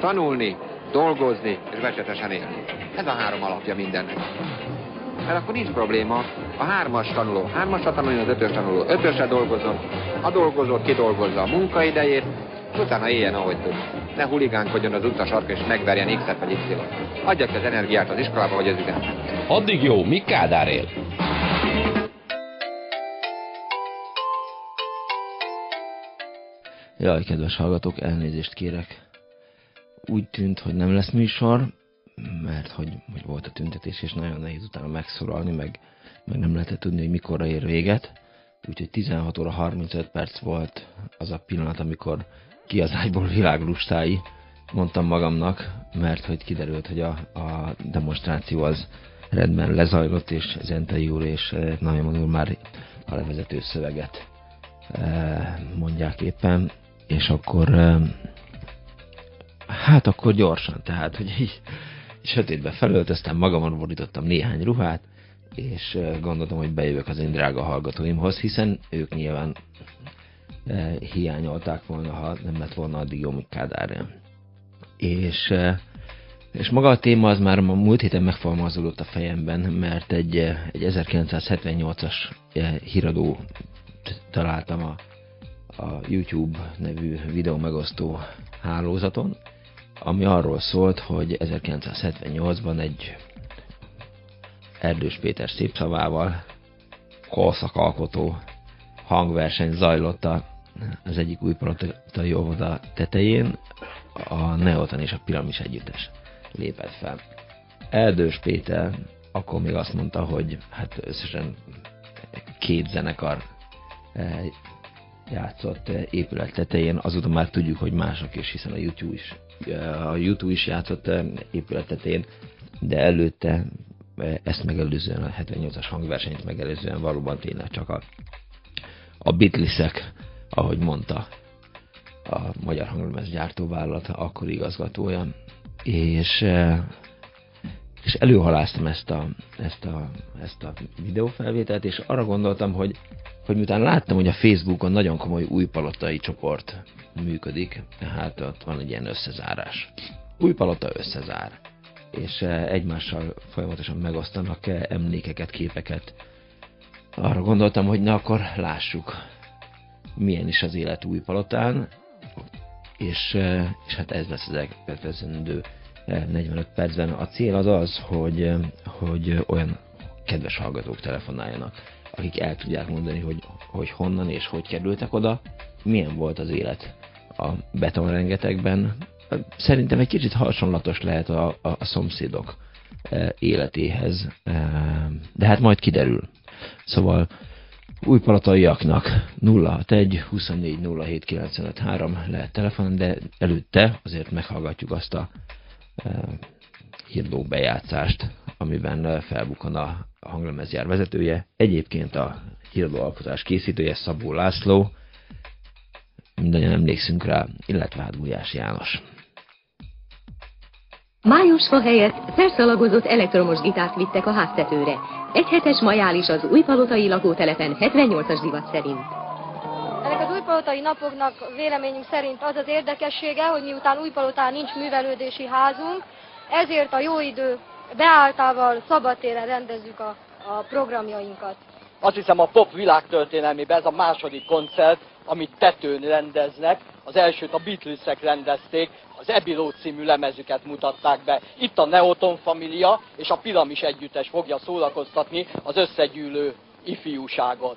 tanulni, dolgozni és becsetesen élni. Ez a három alapja mindennek. Mert akkor nincs probléma. A hármas tanuló, hármasra tanuljon az ötös tanuló, ötösre dolgozom, a dolgozó kidolgozza a munkaidejét, és utána éljen, ahogy tud. Ne huligánkodjon az utasarka és megverjen X-et vagy Y-t. Adja ki az energiát az iskolába vagy az üzenetet. Addig jó, mi Kádár él? Jaj, kedves hallgatók, elnézést kérek. Úgy tűnt, hogy nem lesz műsor, mert hogy, hogy volt a tüntetés, és nagyon nehéz utána megszólalni, meg, meg nem lehetett tudni, hogy mikorra ér véget. Úgyhogy 16 óra 35 perc volt az a pillanat, amikor ki az ágyból világlustái, mondtam magamnak, mert hogy kiderült, hogy a, a demonstráció az rendben lezajlott, és Zentei úr és nagyon úr már a levezető szöveget eh, mondják éppen, és akkor eh, hát akkor gyorsan, tehát, hogy így sötétbe felöltöztem, magamon borítottam néhány ruhát, és gondoltam, hogy bejövök az én drága hallgatóimhoz, hiszen ők nyilván hiányolták volna, ha nem lett volna addig jó, mint Kádár. És, és maga a téma az már a múlt héten megfogalmazódott a fejemben, mert egy, egy 1978-as híradó találtam a, a YouTube nevű videó megosztó hálózaton, ami arról szólt, hogy 1978-ban egy Erdős Péter szép szavával korszakalkotó hangverseny zajlott az egyik új palotai óvoda tetején, a Neotan és a Piramis együttes lépett fel. Erdős Péter akkor még azt mondta, hogy hát összesen két zenekar eh, játszott épület tetején, azóta már tudjuk, hogy mások is, hiszen a YouTube is a YouTube is játszott épületetén, de előtte ezt megelőzően, a 78-as hangversenyt megelőzően valóban tényleg csak a, a Beatlesek, ahogy mondta a Magyar Hanglemez gyártóvállalat akkor igazgatója, és, és előhaláztam ezt a, ezt, a, ezt a videófelvételt, és arra gondoltam, hogy, hogy miután láttam, hogy a Facebookon nagyon komoly új palotai csoport működik, tehát ott van egy ilyen összezárás. Új palota összezár, és eh, egymással folyamatosan megosztanak eh, emlékeket, képeket. Arra gondoltam, hogy na akkor lássuk, milyen is az élet új palotán, és, eh, és hát ez lesz az elkövetkezendő 45 percben. A cél az az, hogy, hogy olyan kedves hallgatók telefonáljanak, akik el tudják mondani, hogy, hogy honnan és hogy kerültek oda, milyen volt az élet a betonrengetegben. Szerintem egy kicsit hasonlatos lehet a, a, a szomszédok e, életéhez, e, de hát majd kiderül. Szóval újpalataiaknak 061 24 07 953 lehet telefon, de előtte azért meghallgatjuk azt a hírdó bejátszást, amiben felbukkan a hanglemezjár vezetője. Egyébként a hírdó alkotás készítője Szabó László, mindannyian emlékszünk rá, illetve hát Gulyás János. Májusfa helyett felszalagozott elektromos gitárt vittek a háztetőre. Egy hetes majális az újpalotai lakótelepen 78-as divat szerint. Újpalotai napoknak véleményünk szerint az az érdekessége, hogy miután újpalotán nincs művelődési házunk, ezért a jó idő beáltával szabadtéren rendezzük a, a programjainkat. Azt hiszem a pop világtörténelmében ez a második koncert, amit tetőn rendeznek. Az elsőt a Beatlesek rendezték, az Ebiló című lemezüket mutatták be. Itt a Neoton Familia és a Piramis Együttes fogja szórakoztatni az összegyűlő ifjúságot.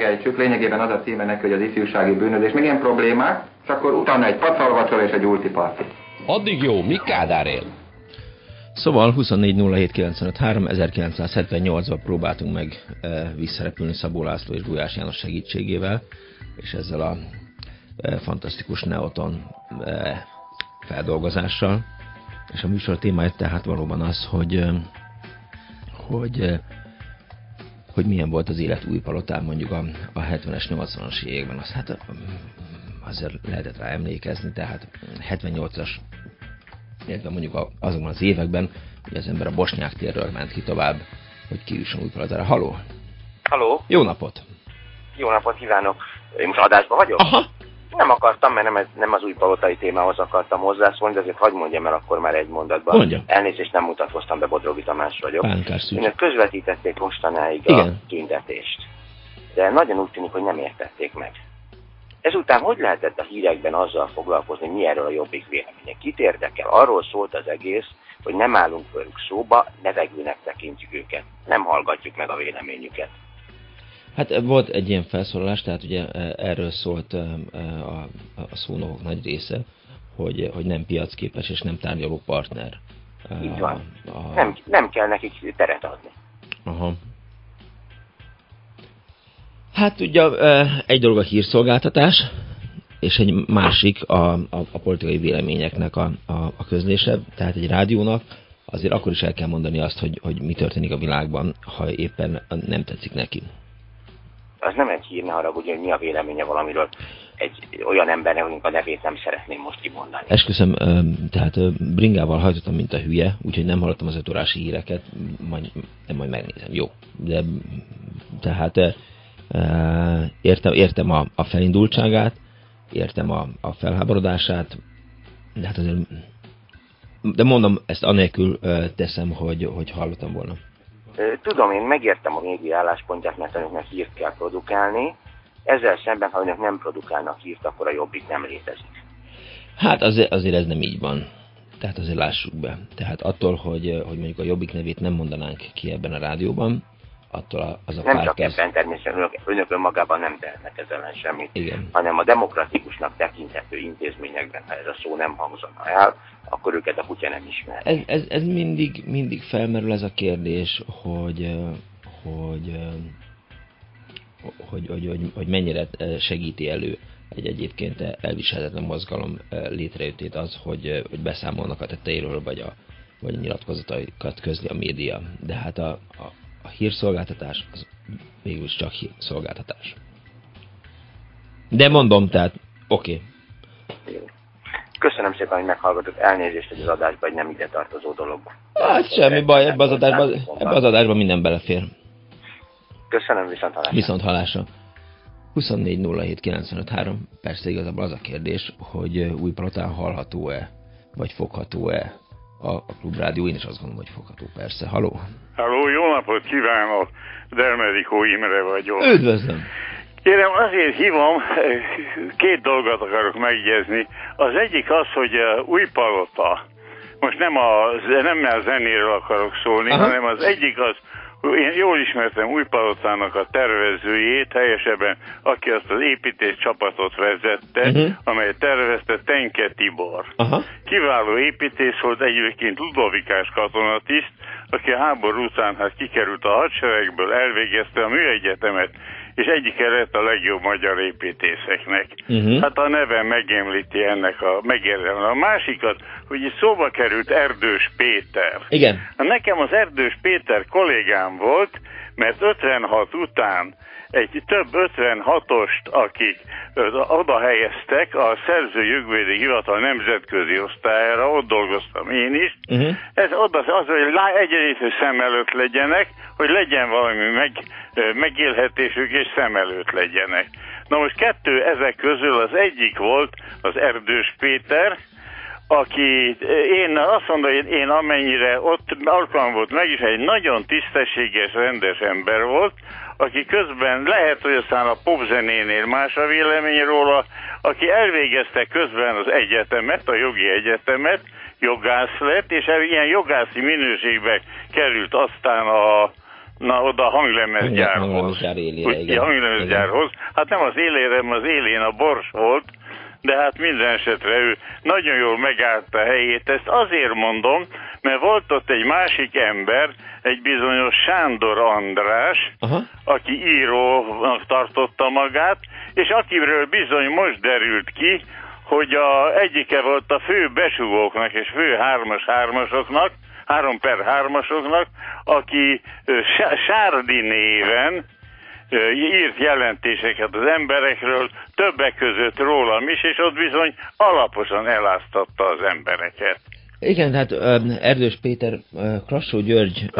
megejtsük. Lényegében az a címe neki, hogy az ifjúsági bűnözés. Még ilyen problémák, és akkor utána egy pacalvacsora és egy ultiparti. Addig jó, mi Kádár él? Szóval 24.07.953, 1978-ban próbáltunk meg e, visszarepülni Szabó László és Gulyás János segítségével, és ezzel a e, fantasztikus Neoton e, feldolgozással. És a műsor témája tehát valóban az, hogy, e, hogy, e, hogy milyen volt az élet új palotán mondjuk a, a 70-es, 80-as években. Az, hát azért lehetett rá emlékezni, tehát 78-as illetve mondjuk azokban az években, hogy az ember a Bosnyák térről ment ki tovább, hogy kiüssön Újpalotára. Haló! Haló! Jó napot! Jó napot kívánok! Én most adásban vagyok? Aha! Nem akartam, mert nem, ez, nem az új palotai témához akartam hozzászólni, de azért hagyd mondjam el akkor már egy mondatban. Mondja. Elnézést nem mutatkoztam be, Bodrogi Tamás vagyok. Önök közvetítették mostanáig Igen. a tüntetést. De nagyon úgy tűnik, hogy nem értették meg. Ezután hogy lehetett a hírekben azzal foglalkozni, mi erről a jobbik véleménye? Kit érdekel? Arról szólt az egész, hogy nem állunk velük szóba, nevegőnek tekintjük őket. Nem hallgatjuk meg a véleményüket. Hát volt egy ilyen felszólalás, tehát ugye e, erről szólt e, a, a szónokok nagy része, hogy, hogy nem piacképes és nem tárgyaló partner. Így van. A... Nem, nem kell nekik teret adni. Aha. Hát ugye egy dolog a hírszolgáltatás, és egy másik a, a, a politikai véleményeknek a, a, a közlése. Tehát egy rádiónak azért akkor is el kell mondani azt, hogy, hogy mi történik a világban, ha éppen nem tetszik neki. Az nem egy hír, ne haragudj, hogy mi a véleménye valamiről egy olyan embernek, akik a nevét nem szeretném most kimondani. Esküszöm, tehát bringával hajtottam, mint a hülye, úgyhogy nem hallottam az ötórási híreket, majd, majd megnézem. Jó, de tehát értem, értem a, a felindultságát, értem a, a felháborodását, de hát azért, de mondom, ezt anélkül teszem, hogy, hogy hallottam volna. Tudom, én megértem a média álláspontját, mert önöknek hírt kell produkálni. Ezzel szemben, ha önök nem produkálnak hírt, akkor a jobbik nem létezik. Hát azért, azért ez nem így van. Tehát azért lássuk be. Tehát attól, hogy, hogy mondjuk a jobbik nevét nem mondanánk ki ebben a rádióban, attól az a Nem csak perc... ebben természetesen önök, önök önmagában nem tehetnek ezzel ellen semmit, Igen. hanem a demokratikusnak tekinthető intézményekben, ha ez a szó nem hangzana el, akkor őket a kutya nem ismer. Ez, ez, ez mindig, mindig felmerül ez a kérdés, hogy, hogy, hogy, hogy, hogy, hogy mennyire segíti elő egy egyébként elviselhetetlen mozgalom létrejöttét az, hogy, hogy beszámolnak a tetteiről, vagy a, vagy a nyilatkozataikat közli a média. De hát a, a, a hírszolgáltatás az végülis csak hírszolgáltatás. De mondom, tehát oké. Okay. Köszönöm szépen, hogy meghallgatott. Elnézést, hogy az adásban egy nem ide tartozó dolog. Hát semmi baj, ebbe az adásban, ebbe az adásban minden belefér. Köszönöm, viszont hallásra. Viszont hallásra. 24.07.953. Persze igazából az a kérdés, hogy új palotán hallható-e, vagy fogható-e a, a klubrádió. Én is azt gondolom, hogy fogható persze. Haló? Haló, jó napot kívánok! Dermedikó Imre vagyok. Üdvözlöm! Kérem, azért hívom, két dolgot akarok megjegyezni. Az egyik az, hogy új palota, most nem a, nem a zenéről akarok szólni, Aha. hanem az egyik az, én jól ismertem Újpalotának a tervezőjét, helyesebben, aki azt az építés csapatot vezette, uh-huh. amely tervezte Tenke Tibor. Aha. Kiváló építész volt, egyébként Ludovikás katonatiszt, aki a háború után hát kikerült a hadseregből, elvégezte a műegyetemet, és egyik lett a legjobb magyar építészeknek. Uh-huh. Hát a neve megemlíti ennek a megérdemel. A másikat, hogy itt szóba került Erdős Péter. Igen. Nekem az Erdős Péter kollégám volt, mert 56 után egy több 56-ost, akik oda helyeztek a szerző jogvédi hivatal nemzetközi osztályára, ott dolgoztam én is. Uh-huh. Ez oda az, hogy egyenlítő szem előtt legyenek, hogy legyen valami meg, megélhetésük, és szem előtt legyenek. Na most kettő ezek közül az egyik volt az Erdős Péter, aki én azt mondom, hogy én amennyire ott alkalom volt meg is, egy nagyon tisztességes, rendes ember volt, aki közben lehet, hogy aztán a popzenénél más a vélemény róla, aki elvégezte közben az egyetemet, a jogi egyetemet, jogász lett, és ilyen jogászi minőségbe került aztán a Na, oda a hanglemezgyárhoz. Hanglemezgyár élére, igen. a hanglemezgyárhoz. Hát nem az élére, hanem az élén a bors volt, de hát minden esetre ő nagyon jól megállt a helyét. Ezt azért mondom, mert volt ott egy másik ember, egy bizonyos Sándor András, Aha. aki írónak tartotta magát, és akiről bizony most derült ki, hogy a egyike volt a fő besugóknak és fő hármas hármasoknak, három per hármasoknak, aki Sárdi néven írt jelentéseket az emberekről, többek között rólam is, és ott bizony alaposan eláztatta az embereket. Igen, tehát ö, Erdős Péter Krassó György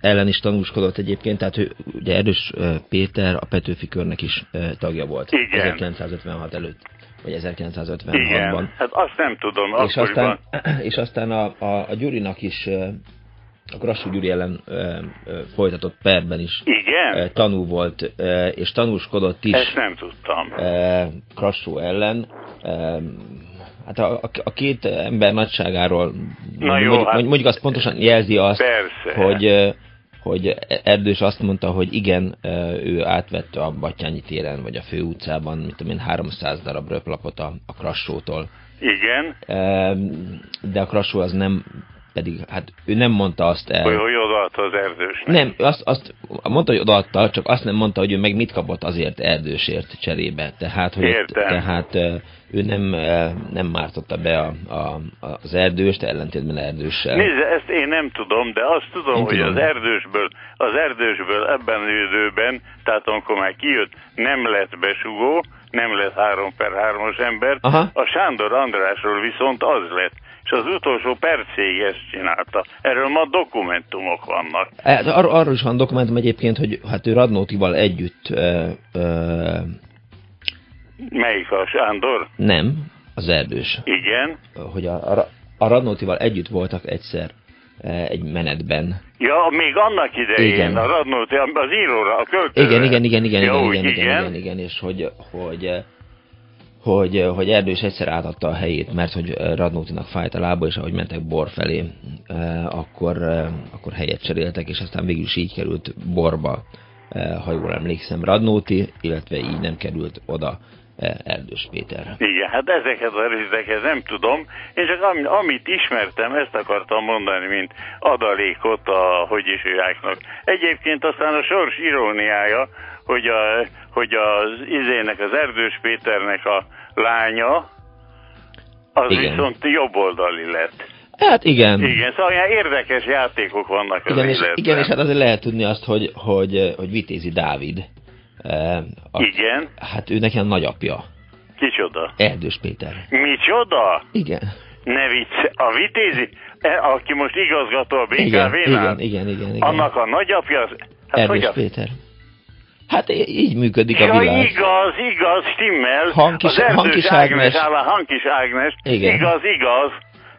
ellen is tanúskodott egyébként, tehát ő, ugye Erdős Péter a Petőfi körnek is tagja volt. Igen. 1956 előtt, vagy 1956-ban. Igen, hát azt nem tudom, És akkoriban. aztán, és aztán a, a, a Gyurinak is, ö, a Krassó Gyuri ellen ö, ö, folytatott perben is Igen? ö, tanú volt, ö, és tanúskodott is Ezt nem tudtam. ö, ellen. Ö, Hát a, a, a két ember nagyságáról Na jó, mondjuk, hát- mondjuk azt pontosan jelzi azt, Persze. hogy hogy Erdős azt mondta, hogy igen, ő átvette a Batyányi téren, vagy a főutcában, mit tudom én, 300 darab röplapot a, a Krassótól. Igen, De a Krassó az nem, pedig, hát ő nem mondta azt el. hogy, hogy odaadta az erdősnek. Nem, azt, azt mondta, hogy odaadta, csak azt nem mondta, hogy ő meg mit kapott azért Erdősért cserébe. Tehát, hogy ott, tehát ő nem, nem mártotta be a, a, az erdőst, ellentétben erdőssel. Nézd, ezt én nem tudom, de azt tudom, Én hogy tudom. az erdősből, az erdősből ebben az időben, tehát amikor már kijött, nem lett besugó, nem lett három per hármas ember, Aha. a Sándor Andrásról viszont az lett. És az utolsó percéig ezt csinálta. Erről ma dokumentumok vannak. Hát Ar- arról is van dokumentum egyébként, hogy hát ő Radnótival együtt ö, ö, Melyik a Sándor? nem, az erdős, Igen. hogy a, a, a Radnótival együtt voltak egyszer egy menetben. Ja, még annak idején, Igen. a Radnóti, az íróra, a költőre. Igen, igen, igen, igen, ja, igen, úgy, igen, igen, igen, igen, és hogy, hogy, eh, hogy, eh, hogy Erdős egyszer átadta a helyét, mert hogy eh, Radnótinak fájt a lába, és ahogy mentek bor felé, eh, akkor, eh, akkor helyet cseréltek, és aztán végül is így került borba, eh, ha jól emlékszem, Radnóti, illetve így nem került oda eh, Erdős Péter. Igen, hát ezeket a részleteket nem tudom. Én csak am, amit ismertem, ezt akartam mondani, mint adalékot a hogy is hívjáknak. Egyébként aztán a sors iróniája, hogy, a, hogy az izének, az Erdős Péternek a lánya, az Igen. viszont jobboldali lett. Hát igen. Igen, szóval ilyen érdekes játékok vannak az Igen, és, életben. igen, és hát azért lehet tudni azt, hogy, hogy, hogy Vitézi Dávid, a, Igen, hát ő neki a nagyapja, kicsoda? Erdős Péter. Micsoda? Igen. Ne vicc, a Vitézi, e, aki most igazgató a Igen, BKV-nál, igen, igen, igen, igen. annak a nagyapja, az, hát Erdős hogy a... Péter. Hát így működik a Ja, világ. igaz, igaz, stimmel. Hankis- az Erdős Hankis Ágnes, Ágnes. áll a Hankis Ágnes. Igen. Igaz, igaz.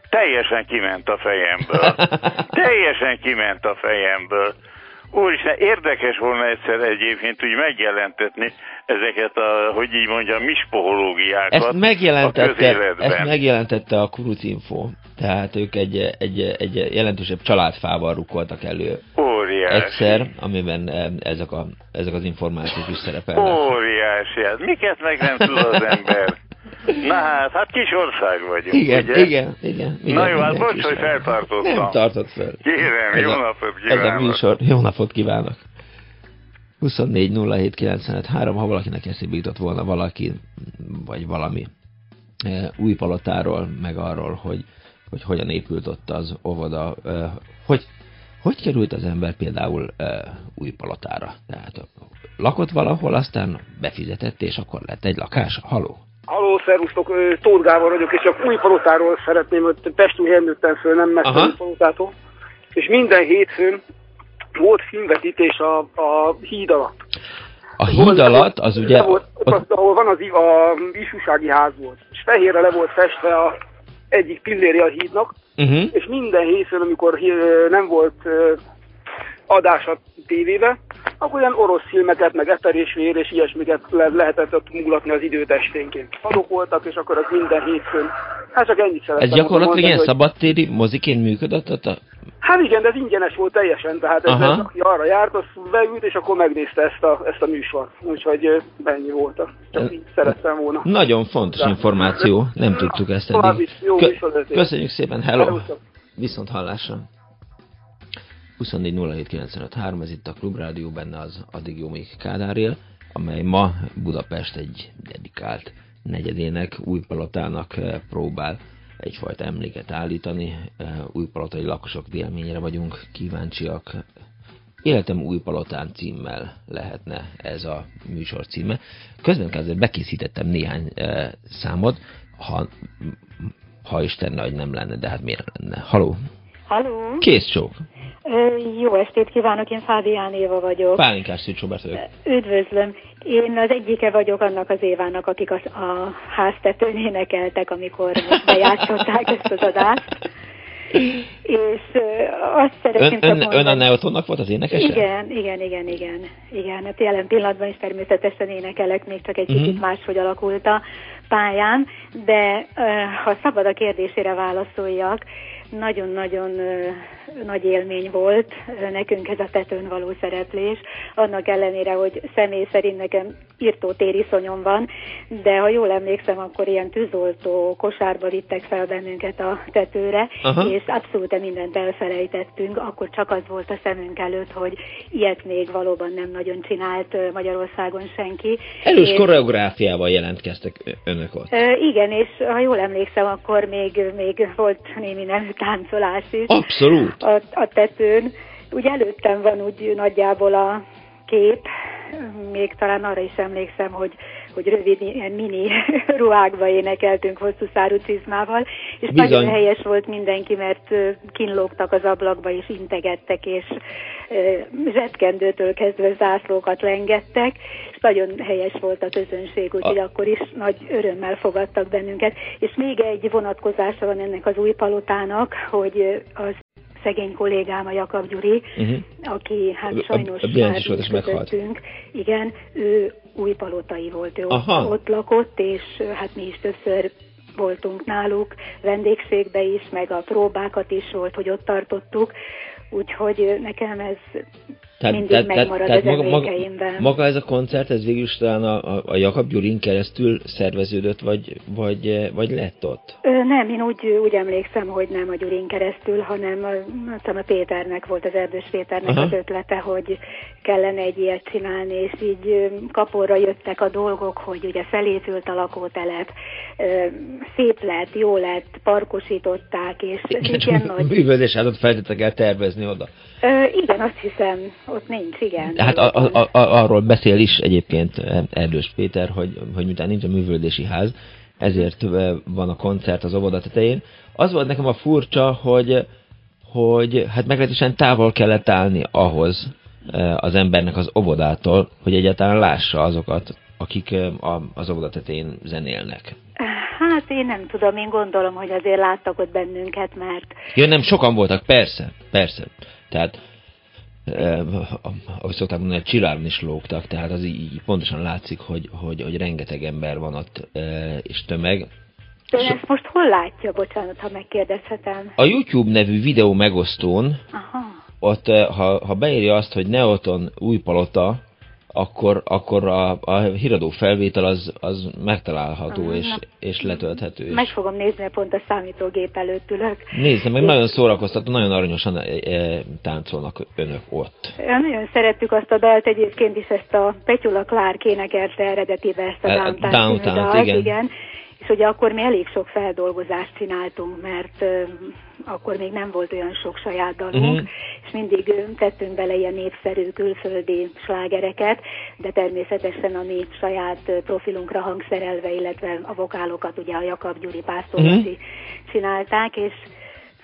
Teljesen kiment a fejemből. Teljesen kiment a fejemből. Úristen, érdekes volna egyszer egyébként úgy megjelentetni ezeket a, hogy így mondjam, mispohológiákat Ezt a megjelentette, közéletben. ezt megjelentette a Kuruc Info. Tehát ők egy, egy, egy jelentősebb családfával rukkoltak elő Óriási. egyszer, amiben ezek, a, ezek az információk is szerepelnek. Óriási. Hát miket meg nem tud az ember? Na hát, hát kis ország vagyunk, Igen, ugye? igen, igen, igen. Na jó, hát bocs, hogy feltartottam. Nem tartott fel. Kérem, Ez jó a- napot Ez a kívánok. műsor. Jó napot kívánok. 24 07 95 3, ha valakinek eszébe jutott volna valaki, vagy valami e, új palotáról, meg arról, hogy, hogy hogyan épült ott az óvoda, e, hogy, hogy került az ember például e, új palotára. Tehát lakott valahol, aztán befizetett, és akkor lett egy lakás. Haló? Halló, szervusztok, Tóth Gábor vagyok, és csak új palotáról szeretném, hogy Pestúhelyen nőttem föl, nem messze új palotától. És minden hétfőn volt filmvetítés a, a híd alatt. A híd alatt az ugye... Volt, ott- ott, ahol van az i- a ifjúsági ház volt. És fehérre le volt festve a egyik pillérje a hídnak, Uh-huh. és minden hétfőn, amikor nem volt adás a tévébe, akkor olyan orosz filmeket, meg eperésvér és ilyesmiket le- lehetett ott mulatni az időt esténként. Adok voltak, és akkor az minden hétfőn. Hát csak ennyit szerettem Ez gyakorlatilag volna ilyen mondani, hogy- szabadtéri moziként működött a... Hát igen, de ez ingyenes volt teljesen, tehát ez, ez, aki arra járt, az beült, és akkor megnézte ezt a, ezt a műsort. Úgyhogy ennyi volt. Csak így szerettem volna. Nagyon fontos információ, nem tudtuk ezt eddig. Kö-. Köszönjük szépen, hello! Viszont hallásra! 24 ez itt a Klubrádió, benne az Addig jó még Kádárél, amely ma Budapest egy dedikált negyedének, Újpalotának eh, próbál egyfajta emléket állítani. Eh, Újpalotai lakosok véleményére vagyunk kíváncsiak. Életem Újpalotán címmel lehetne ez a műsor címe. Közben kezdve bekészítettem néhány eh, számot, ha, ha Isten nagy nem lenne, de hát miért lenne? Haló! Halló! Kész csók! Jó estét kívánok, én Fábián Éva vagyok. Pálinkás vagyok. Üdvözlöm. Én az egyike vagyok annak az Évának, akik az, a háztetőn énekeltek, amikor bejátszották ezt az adást. És azt szeretném Ön, ön, mondani... ön a Neotonnak volt az énekese? Igen, igen, igen, igen. Igen, hát jelen pillanatban is természetesen énekelek, még csak egy Mhm. kicsit máshogy alakult a pályán, de ha szabad a kérdésére válaszoljak, nagyon-nagyon nagy élmény volt nekünk ez a tetőn való szereplés, annak ellenére, hogy személy szerint nekem írtó tériszonyom van, de ha jól emlékszem, akkor ilyen tűzoltó kosárba vittek fel bennünket a tetőre, Aha. és abszolút mindent elfelejtettünk, akkor csak az volt a szemünk előtt, hogy ilyet még valóban nem nagyon csinált Magyarországon senki. Erős És- koreográfiával jelentkeztek önök ott. Ö, igen, és ha jól emlékszem, akkor még, még volt némi nemű táncolás is. Abszolút. A, a tetőn. Úgy előttem van úgy nagyjából a kép, még talán arra is emlékszem, hogy, hogy rövid ilyen mini ruhákba énekeltünk hosszú szárú csizmával, és Bizony. nagyon helyes volt mindenki, mert kínlógtak az ablakba, és integettek, és zsetkendőtől kezdve zászlókat lengettek, és nagyon helyes volt a közönség, úgyhogy akkor is nagy örömmel fogadtak bennünket. És még egy vonatkozása van ennek az új palotának, hogy az szegény kollégám, a Jakab Gyuri, Uh-huh. aki hát A- a- sajnos a Bianchi már is volt, és meghalt. Igen, ő új palotai volt, ő Aha. ott, ott lakott, és hát mi is többször voltunk náluk, vendégségbe is, meg a próbákat is volt, hogy ott tartottuk, úgyhogy nekem ez mindig megmarad az maga, maga, ez a koncert, ez végül is talán a, a, a Jakab Gyurin keresztül szerveződött, vagy, vagy, vagy lett ott? Ö, nem, én úgy, úgy emlékszem, hogy nem a Gyurin keresztül, hanem a, a Péternek volt, az Erdős Péternek Aha. az ötlete, hogy kellene egy ilyet csinálni, és így kaporra jöttek a dolgok, hogy ugye felépült a lakótelep, szép lett, jó lett, parkosították, és egy ilyen nagy... Művöldésházat feltétlenül kell tervezni oda. Ö, igen, azt hiszem, ott nincs, igen. Hát a, a, a, arról beszél is egyébként Erdős Péter, hogy, hogy miután nincs a művöldési ház, ezért van a koncert az óvoda tetején. Az volt nekem a furcsa, hogy, hogy hát meglehetősen távol kellett állni ahhoz az embernek az óvodától, hogy egyáltalán lássa azokat, akik az óvoda tetején zenélnek. Hát én nem tudom, én gondolom, hogy azért láttak ott bennünket, mert Ja, nem, sokan voltak, persze, persze. Tehát, eh, ahogy szokták mondani, a csilláron is lógtak, tehát az így, így pontosan látszik, hogy, hogy, hogy rengeteg ember van ott, eh, és tömeg. de ezt most hol látja, bocsánat, ha megkérdezhetem? A YouTube nevű videó megosztón, Aha. ott, eh, ha, ha beírja azt, hogy Neoton új palota, akkor, akkor a, a híradó felvétel az, az megtalálható Aha, és, na. és letölthető. És Meg fogom nézni, pont a számítógép előtt ülök. nézze meg, nagyon szórakoztató, nagyon aranyosan eh, eh, táncolnak önök ott. Ja, nagyon szerettük azt a dalt egyébként is, ezt a Petyula Clark énekelte eredetibe ezt a a Downtown, dalt, igen. igen. És ugye akkor mi elég sok feldolgozást csináltunk, mert ö, akkor még nem volt olyan sok saját dalunk, Mhm. és mindig ö, tettünk bele ilyen népszerű külföldi slágereket, de természetesen a mi saját ö, profilunkra hangszerelve, illetve a vokálokat ugye a Jakab Gyuri Pásztor. Laci csinálták, és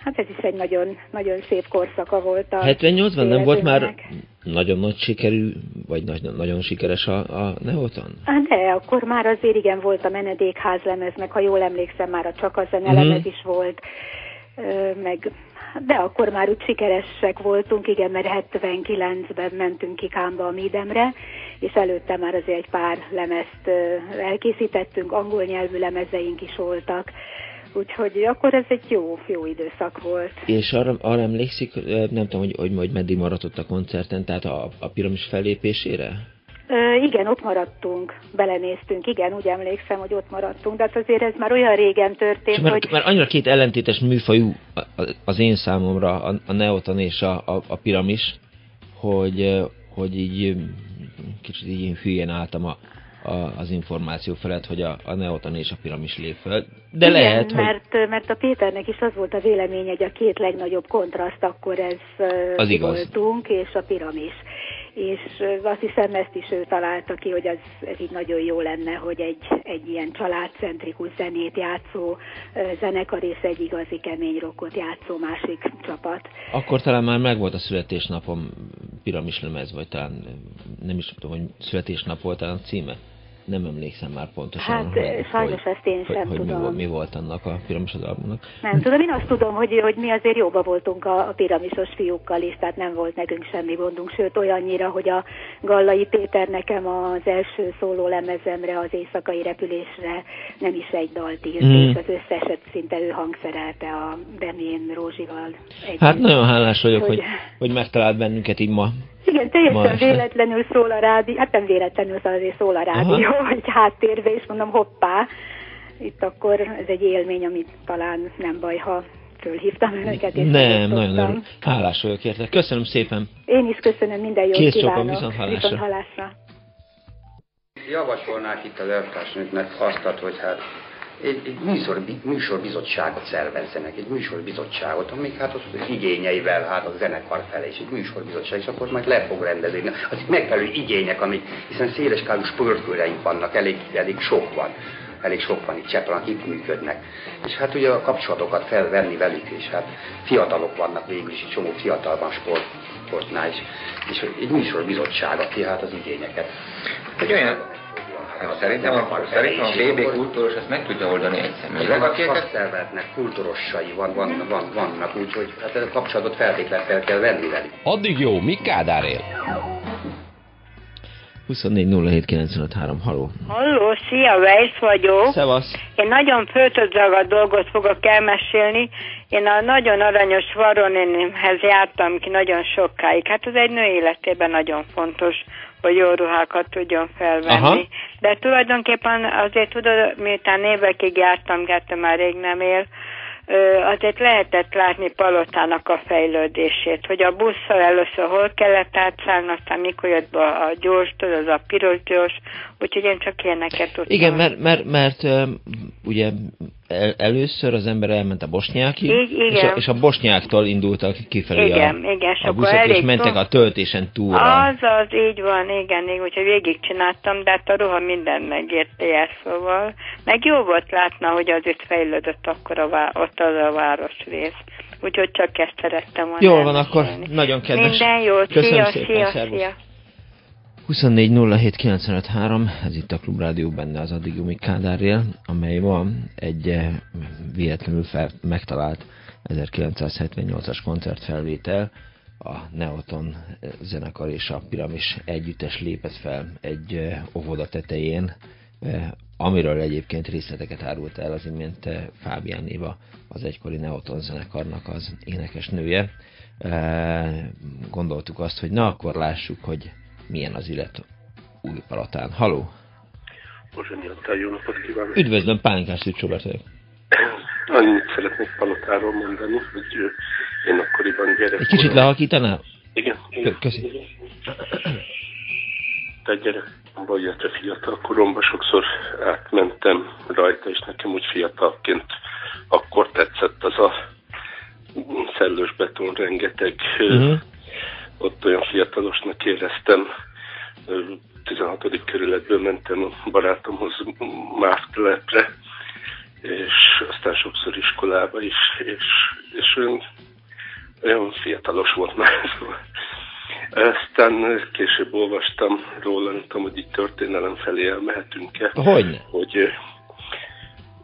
hát ez is egy nagyon, nagyon szép korszaka volt a 78-ban nem volt már. Nagyon nagy sikerű, vagy nagy, nagyon sikeres a, a Neoton? Hát De, akkor már azért igen volt a menedékház lemez, meg ha jól emlékszem, már a csak a zene Mhm. lemez is volt, meg de akkor már úgy sikeresek voltunk, igen, mert 79-ben mentünk ki Kámba a Midemre, és előtte már azért egy pár lemezt elkészítettünk, angol nyelvű lemezeink is voltak, Úgyhogy akkor ez egy jó, jó időszak volt. És arra, arra emlékszik, nem tudom, hogy, hogy, hogy meddig maradt ott a koncerten, tehát a, a piramis fellépésére? Ö, igen, ott maradtunk, belenéztünk, igen, úgy emlékszem, hogy ott maradtunk, de hát azért ez már olyan régen történt, mert, hogy... Mert annyira két ellentétes műfajú az én számomra, a, a neoton és a, a, a piramis, hogy, hogy így kicsit így hülyen álltam a, a, az információ felett, hogy a, a neoton és a piramis lép föl. De Igen, lehet, mert, hogy... mert a Péternek is az volt a vélemény, hogy a két legnagyobb kontraszt akkor ez az igaz. voltunk, és a piramis és azt hiszem ezt is ő találta ki, hogy az, ez így nagyon jó lenne, hogy egy, egy ilyen családcentrikus zenét játszó zenekar és egy igazi kemény rockot játszó másik csapat. Akkor talán már megvolt a születésnapom piramis lemez, vagy talán nem is tudom, hogy születésnap volt a címe nem emlékszem már pontosan. Hát hogy, sajnos ezt én sem hogy, tudom. Mi volt, mi volt annak a piramisos albumnak? Nem tudom, én azt tudom, hogy, hogy mi azért jóba voltunk a, a piramisos fiúkkal is, tehát nem volt nekünk semmi gondunk, sőt olyannyira, hogy a Gallai Péter nekem az első szóló lemezemre, az éjszakai repülésre nem is egy dalt írt, mm. és az összeset szinte ő hangszerelte a Demén Rózsival együtt. Hát nagyon hálás vagyok, hogy, hogy, hogy megtalált bennünket így ma. Igen, teljesen véletlenül szól a rádió, hát nem véletlenül szól, azért szól a rádió, Aha. hogy háttérve, és mondom, hoppá, itt akkor ez egy élmény, amit talán nem baj, ha fölhívtam önöket. És nem, nagyon örül. Hálás vagyok érte. Köszönöm szépen. Én is köszönöm, minden jót Kész kívánok. Kész viszont hallásra. Viszont hallásra. Javasolnák itt az elvtársnőknek azt, hogy hát egy, egy műsor, műsorbizottságot szervezzenek, egy műsorbizottságot, amik hát az igényeivel hát a zenekar felé, és egy műsorbizottság, és akkor majd le fog rendezni. Az megfelelő igények, amik, hiszen széleskálú sportkőreink vannak, elég, elég sok van elég sok van itt Csepel, akik működnek. És hát ugye a kapcsolatokat felvenni velük, és hát fiatalok vannak végül is, egy csomó fiatal van sport, sportnál is, és egy műsorbizottság, aki hát az igényeket. Egy olyan Szerintem a, szerintem a BB kultúros ezt meg tudja oldani egy személyben. Akik szervetnek, kultúrossai van, van, van, vannak, úgyhogy hát a kapcsolatot feltétlenül fel kell venni velük. Addig jó, mi Kádár él? 24 haló. Halló, szia, Weiss vagyok. Szevasz. Én nagyon föltödzsagad dolgot fogok elmesélni. Én a nagyon aranyos varonénimhez jártam ki nagyon sokáig. Hát ez egy nő életében nagyon fontos jó ruhákat tudjon felvenni. Aha. De tulajdonképpen azért tudod, miután évekig jártam, Gertő már rég nem él, azért lehetett látni Palotának a fejlődését, hogy a busszal először hol kellett átszállni, aztán mikor jött be a gyors, tudod, az a piros gyors, úgyhogy én csak ilyeneket tudtam. Igen, mert, mert, mert ugye el, először az ember elment a bosnyákig, igen. És, a, és a bosnyáktól indultak kifelé igen, a, igen, a buszok, és mentek a töltésen túlra. Az, az, így van, igen, igen, úgyhogy végigcsináltam, de hát a ruha minden megérte szóval. Meg jó volt látna, hogy az itt fejlődött akkor a, ott az a városrész. Úgyhogy csak ezt szerettem volna Jól van, akkor nagyon kedves. Minden jót, Köszönöm szia, szépen, szia, szia. 24 ez itt a Klubrádió benne az addig Jumi amely van egy eh, véletlenül fel, megtalált 1978-as koncertfelvétel, a Neoton zenekar és a Piramis együttes lépett fel egy eh, óvoda tetején, eh, amiről egyébként részleteket árult el az imént Fábián Éva, az egykori Neoton zenekarnak az énekes nője. Gondoltuk azt, hogy na akkor lássuk, hogy milyen az élet új palotán. Haló! Bozsonyattal jó napot kívánok! Üdvözlöm, Pálinkás Szűcs Robert vagyok. Annyit szeretnék palotáról mondani, hogy én akkoriban gyerek Egy kicsit lehalkítanál? Igen, igen. Köszi. Tehát gyerekkoromban, illetve fiatal koromban sokszor átmentem rajta, és nekem úgy fiatalként akkor tetszett az a szellős beton rengeteg uh-huh ott olyan fiatalosnak éreztem. 16. kerületből mentem a barátomhoz Mártelepre, és aztán sokszor iskolába is, és, és olyan, olyan fiatalos volt már. Aztán később olvastam róla, nem tudom, hogy itt történelem felé elmehetünk-e. Hogyne? Hogy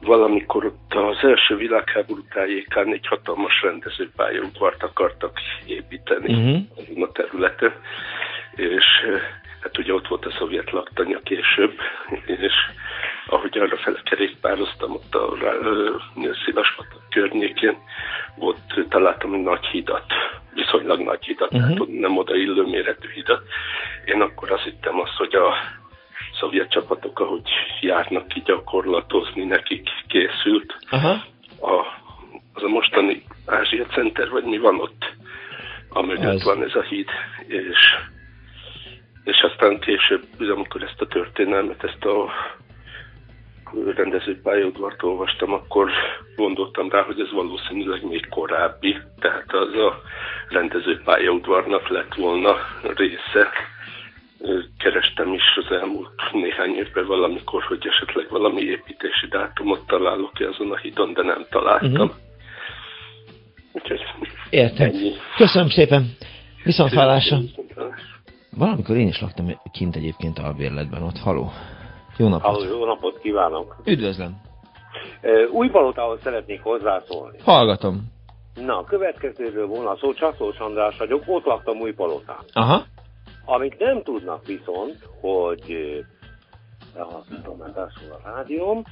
valamikor ott az első világháború tájékán egy hatalmas rendezőpályaudvart akartak építeni uh-huh. a területen, és hát ugye ott volt a szovjet laktanya később, és ahogy arra fele kerékpároztam, ott a Szivaspatak környékén, ott találtam egy nagy hidat, viszonylag nagy hidat, uh-huh. tehát nem oda illő méretű hidat. Én akkor azt hittem azt, hogy a szovjet csapatok, ahogy járnak ki gyakorlatozni, nekik készült. Aha. A, az a mostani Ázsia Center, vagy mi van ott, ez. van ez a híd, és, és aztán később, amikor ezt a történelmet, ezt a rendezőpályaudvart olvastam, akkor gondoltam rá, hogy ez valószínűleg még korábbi, tehát az a rendezőpályaudvarnak lett volna része. Kerestem is az elmúlt néhány évben valamikor, hogy esetleg valami építési dátumot találok-e azon a hídon, de nem találtam. Uh-huh. Úgyhogy Értem. Ennyi. Köszönöm szépen. Viszontlátásra. Valamikor én is laktam kint egyébként albérletben ott. Haló. Jó napot. Halló, jó napot kívánok. Üdvözlöm. Új palotához szeretnék hozzászólni. Hallgatom. Na, a következőről volna szó, Csakszós András vagyok, ott laktam új palotán. Aha. Amit nem tudnak viszont, hogy ha tudom, mert beszól a rádióm,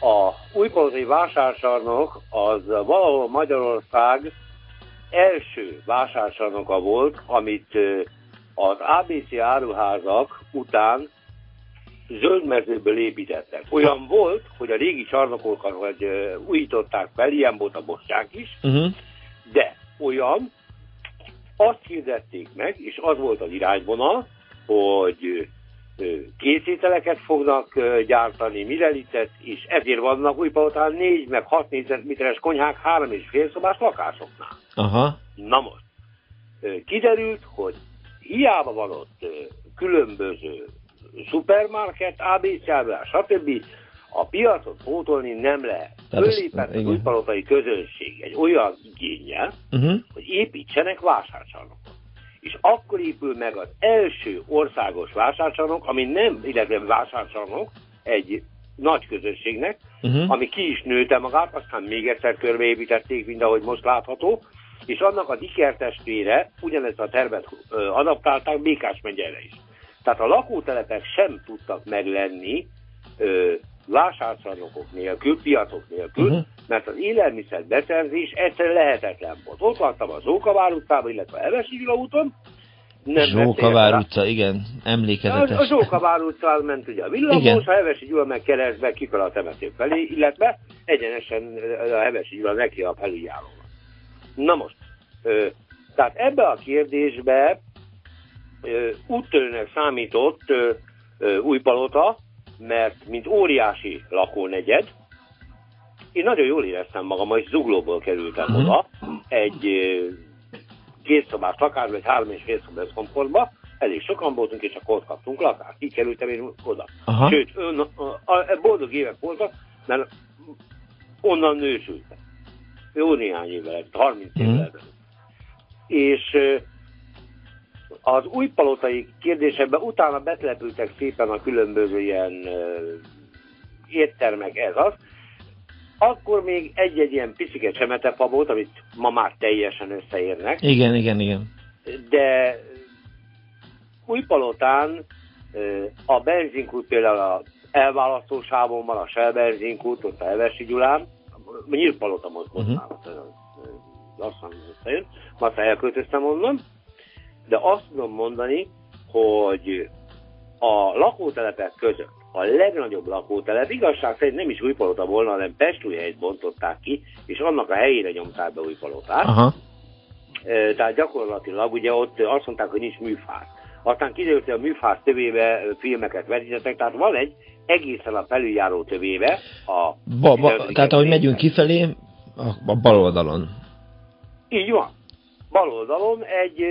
a újpalotai vásárcsarnok az valahol Magyarország első vásárcsarnoka volt, amit az ABC áruházak után zöldmezőből építettek. Olyan volt, hogy a régi csarnokokat hogy, újították fel, ilyen volt a bosság is, uh-huh. de olyan, azt hirdették meg, és az volt az irányvonal, hogy készételeket fognak gyártani, mirelitet, és ezért vannak újpalotán 4 meg 6 négyzetméteres konyhák három és fél szobás lakásoknál. Aha. Na most, kiderült, hogy hiába van ott különböző szupermarket, ABC stb. A piacot pótolni nem lehet. Fölépett az újpalotai közönség egy olyan igényel, uh-huh. hogy építsenek vásárcsarnokot. És akkor épül meg az első országos vásárcsarnok, ami nem, illetve vásárcsarnok, egy nagy közönségnek, uh-huh. ami ki is nőtte magát, aztán még egyszer körbeépítették, mint ahogy most látható, és annak a dikertestvére ugyanezt a tervet adaptálták Békás megyere is. Tehát a lakótelepek sem tudtak meglenni ö, vásárcsarnokok nélkül, piacok nélkül, uh-huh. mert az élelmiszer beszerzés egyszerűen lehetetlen volt. Ott voltam a Zókavár utcában, illetve a Evesi úton, nem Zsókavár utca, igen, emlékezetes. A, a Zsókavár utcán ment ugye a villamos, a Hevesi Gyula meg keresztbe kifel a temető felé, illetve egyenesen a Hevesi Gyula neki a felüljárónak. Na most, ö, tehát ebbe a kérdésbe úttörőnek számított Újpalota, mert mint óriási lakónegyed, én nagyon jól éreztem magam, hogy Zuglóból kerültem uh-huh. oda, egy kétszobás lakásba, egy három és fél szobás komfortba, elég sokan voltunk, és akkor ott kaptunk lakást. Így kerültem én oda. Aha. Sőt, ön, a, a, boldog évek voltak, mert onnan nősültem. Jó néhány évvel, 30 évvel. Uh-huh. És az újpalotai kérdésekben utána betlepültek szépen a különböző ilyen éttermek, ez az. Akkor még egy-egy ilyen piszike csemetefa volt, amit ma már teljesen összeérnek. Igen, igen, igen. De Újpalotán a benzinkút például a elválasztó sávon van a Shell benzinkút, ott a Evesi Gyulán, Nyírpalota most uh-huh. lassan összejön, már elköltöztem onnan, de azt tudom mondani, hogy a lakótelepek között a legnagyobb lakótelep, igazság szerint nem is Újpalota volna, hanem Pestújhelyt bontották ki, és annak a helyére nyomták be Újpalotát. Aha. E, tehát gyakorlatilag ugye ott azt mondták, hogy nincs műfáz. Aztán kiderült, hogy a műfáz tövébe filmeket vetítettek, tehát van egy egészen a felüljáró tövébe. A ba, ba, tehát ahogy megyünk kifelé, a, a bal oldalon. Így van. Bal oldalon egy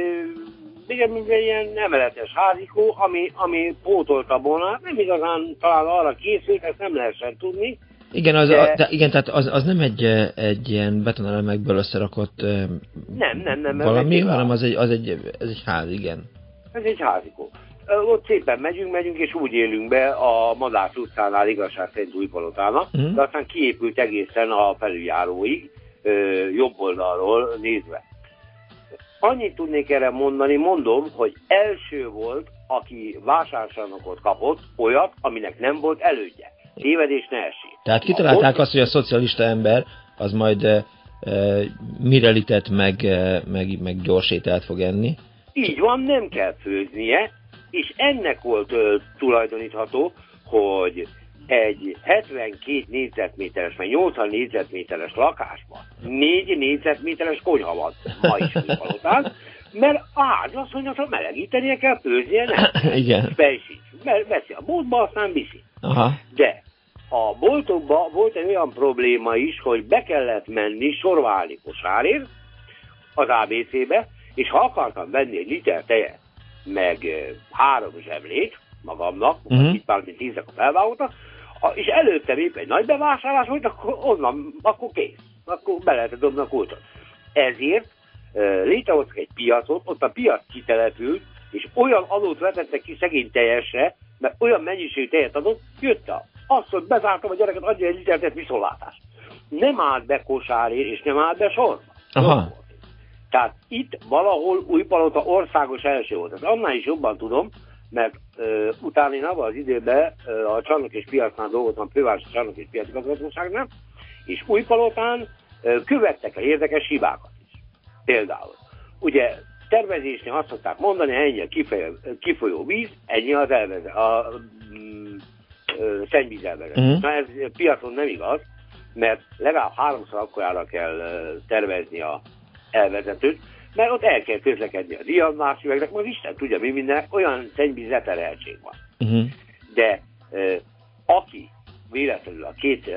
igen, mint egy ilyen emeletes házikó, ami, ami pótolta volna, nem igazán talán arra készült, ezt nem lehessen tudni. Igen, az, de... de, igen tehát az, az nem egy, egy ilyen betonelemekből összerakott nem, nem, nem, valami, hanem az egy, az egy, ez egy ház, igen. Ez egy házikó. Ott szépen megyünk, megyünk, és úgy élünk be a Madás utcánál igazság szerint Újpalotának, mm. de aztán kiépült egészen a felüljáróig, jobb oldalról nézve. Annyit tudnék erre mondani, mondom, hogy első volt aki vásárcsarnokot kapott, olyat, aminek nem volt elődje. Tévedés ne essék. Tehát kitalálták azt, hogy a szocialista ember az majd e, e, mirelitet meg, e, meg, meg gyors ételt fog enni. Így van, nem kell főznie, és ennek volt ö, tulajdonítható, hogy egy 72 négyzetméteres, vagy 80 négyzetméteres lakásban 4 négyzetméteres konyha van ma is palotán, mert ágyasszonynak melegítenie kell, főznie nem. Igen. Mert veszi a boltba, aztán viszi. Aha. De a boltokban volt egy olyan probléma is, hogy be kellett menni sorválni kosárért az ABC-be, és ha akartam venni egy liter tejet, meg eh, három zsemlét magamnak, uh-huh. itt már mint tízek a felvágottak, a- és előtte épp egy nagy bevásárlás volt, akkor onnan, akkor kész. Akkor be lehetett dobni a kulcsot. Ezért létrehoztak egy piacot, ott a piac kitelepült, és olyan adót vetettek ki szegény teljesre, mert olyan mennyiségű tejet adott, jött a azt, hogy bezártam a gyereket, adja egy litert, viszontlátás. Nem állt be kosárért, és nem állt be sorba. Aha. Tehát itt valahol Újpalota országos első volt. Ez annál is jobban tudom, mert ö, utána én abban az időben ö, a Csarnok és Piacnál dolgoztam, Fővárosi Csarnok és Piacigazgatóságnál, és Újpalotán ö, követtek el érdekes hibákat is. Például, ugye tervezésnél azt szokták mondani, ennyi a kifolyó, kifolyó víz, ennyi az elveze, a mm, ö, szennyvíz elvezető. Mhm. Na ez piacon nem igaz, mert legalább háromszor akkorára kell tervezni a elvezetőt, mert ott el kell közlekedni a diamás üvegnek, most Isten tudja mi mindennek, olyan szennyvíz leterheltség van. Uh-huh. De ö, aki véletlenül a két ö,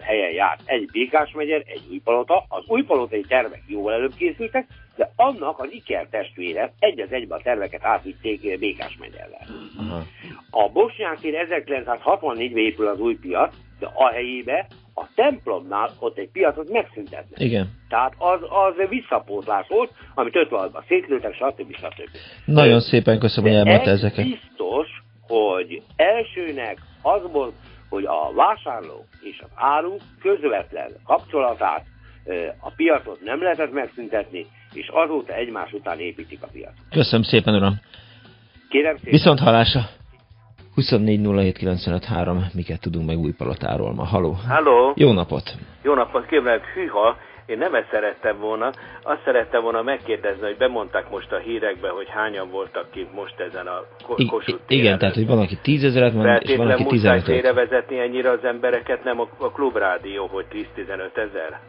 helyen járt, egy Békás megyer, egy Újpalota, az újpalotai tervek jóval előbb készültek, de annak az Iker testvére egy az egybe a terveket átvitték Békás megyerrel. Aha. A Bosnyákén 1964-ben épül az új piac, a helyébe a templomnál ott egy piacot megszüntetnek. Igen. Tehát az, az visszapótlás volt, amit 56-ban szétlőttek, stb. stb. Nagyon szépen köszönöm, hogy elmondta Ez ezeket. biztos, hogy elsőnek az volt, hogy a vásárló és az áru közvetlen kapcsolatát a piacot nem lehetett megszüntetni, és azóta egymás után építik a piacot. Köszönöm szépen, uram. Kérem szépen. Viszont hallásra. 24 miket tudunk meg Újpalotáról ma. Haló. Halló, Jó napot. jó napot kívánok, hűha, én nem ezt szerettem volna, azt szerettem volna megkérdezni, hogy bemondták most a hírekbe, hogy hányan voltak kint most ezen a Kossuth igen, tehát, hogy van, aki 10 ezeret mond, és van, aki muszáj 15 félrevezetni ennyire az embereket, nem a, a klubrádió, hogy 10-15 ezer.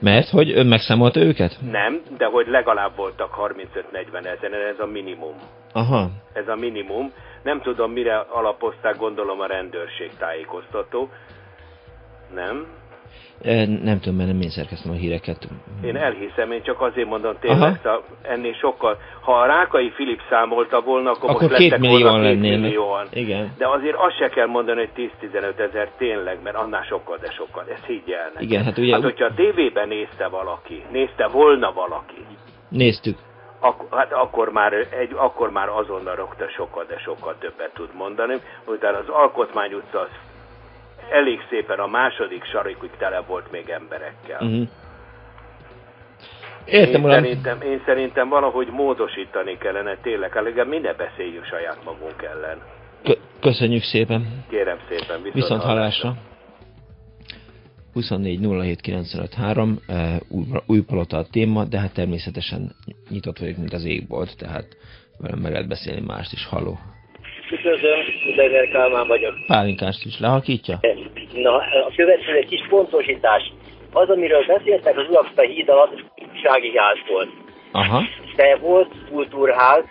Mert, hogy ön megszámolta őket? Nem, de hogy legalább voltak 35-40 ezer, ez a minimum. Aha. Ez a minimum. Nem tudom, mire alapozták, gondolom a rendőrség tájékoztató. Nem? Nem tudom, mert nem én szerkeztem a híreket. Én elhiszem, én csak azért mondom Aha. tényleg, szóval ennél sokkal. Ha a Rákai Filip számolta volna, akkor, Akkor most lettek millióan volna két lennének. millióan. Igen. De azért azt se kell mondani, hogy 10-15 ezer tényleg, mert annál sokkal, de sokkal. Ezt higgy el nekem. Igen, hát ugye- Hát, hogyha a tévében nézte valaki, nézte volna valaki, Néztük. Ak- hát akkor már, egy, akkor már azonnal rögtön sokkal, de sokkal többet tud mondani. Utána az Alkotmány utca az elég szépen a második sarikig tele volt még emberekkel. Uh-huh. Értem, én, szerintem, én szerintem valahogy módosítani kellene tényleg, hát legalább mi ne beszéljünk saját magunk ellen. Kö- Köszönjük szépen. Kérem szépen, viszont, Viszont hallásra. 24 07 953, eh, új, palota a téma, de hát természetesen nyitott vagyok, mint az égbolt, tehát velem meg lehet beszélni mást is. Haló. Üdvözlöm, Udegger Kálmán vagyok. Pálinkást is lehakítja? Na, a következő egy kis pontosítás. Az, amiről beszéltek, az Ulapta híd alatt sági ház volt. Aha. De volt kultúrház,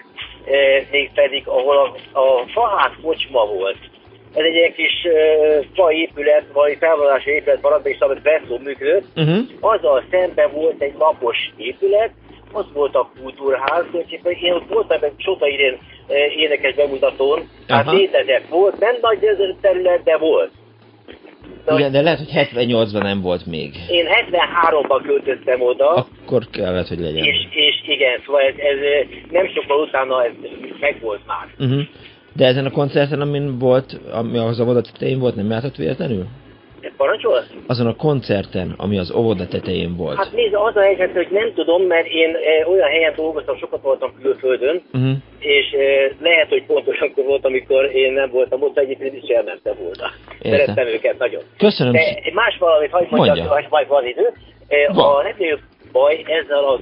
eh, mégpedig ahol a, a faház kocsma volt. Ez egy ilyen kis uh, faépület, vagy felvonási épület valami, és amit Bresszó működött. Uh-huh. Azzal szemben volt egy lapos épület, ott volt a kultúrház, tulajdonképpen én ott voltam egy Csota idén énekes bemutatón, hát Aha. létezett, volt, nem nagy terület, de volt. Igen, de lehet, hogy 78-ban nem volt még. Én 73-ban költöztem oda, Akkor kellett, hogy legyen. és, és igen, szóval ez, ez nem sokkal utána ez megvolt már. Uh-huh. De ezen a koncerten, amin volt, ami az a vodat tetején volt, nem játszott véletlenül? Parancsol? Azon a koncerten, ami az óvoda tetején volt. Hát nézd, az a helyzet, hogy nem tudom, mert én e, olyan helyen dolgoztam, sokat voltam külföldön, Uh-huh. és e, lehet, hogy pontos akkor volt, amikor én nem voltam ott, egyébként is elmentem volna. Értem. Szerettem őket nagyon. Köszönöm De más valamit, hagyd mondjak, Mondja. ha majd van idő. E, Van. A legnagyobb baj ezzel a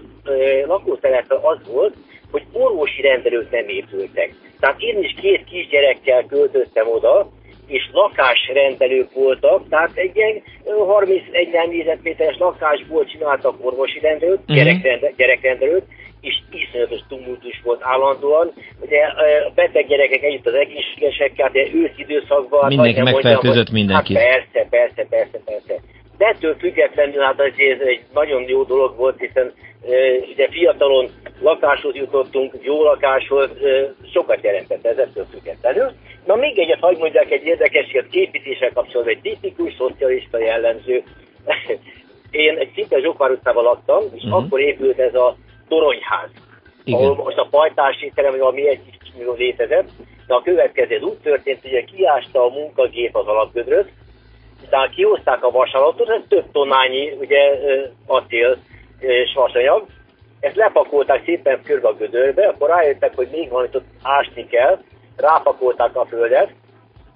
e, az volt, hogy orvosi rendelők nem épültek. Tehát én is két kisgyerekkel költöztem oda, és lakásrendelők voltak, tehát egy ilyen ö, 31 négyzetméteres lakásból csináltak orvosi rendelőt, Mhm. gyerekrende, gyerekrendelőt, és iszonyatos tumultus volt állandóan. Ugye a beteg gyerekek együtt az egészségesekkel, de ősz időszakban... hát, Mindenki megfertőzött mindenkit. Hát persze, persze, persze, persze. De ettől függetlenül hát ez egy nagyon jó dolog volt, hiszen ugye fiatalon lakáshoz jutottunk, jó lakáshoz, sokat jelentett ez ettől függetlenül. Na még egyet hagyd mondják egy érdekességet képítéssel kapcsolatban, egy tipikus szocialista jellemző. Én egy szinte Zsokvár utcában laktam, és Mhm. akkor épült ez a toronyház. Igen. Ahol most a pajtás étterem, vagy valami egy millió létezett, de a következő úgy történt, hogy kiásta a munkagép az alapgödröt, utána kihozták a vasalatot, ez több tonnányi ugye, acél és vasanyag, ezt lepakolták szépen körbe a gödörbe, akkor rájöttek, hogy még valamit ott ásni kell, rápakolták a földet,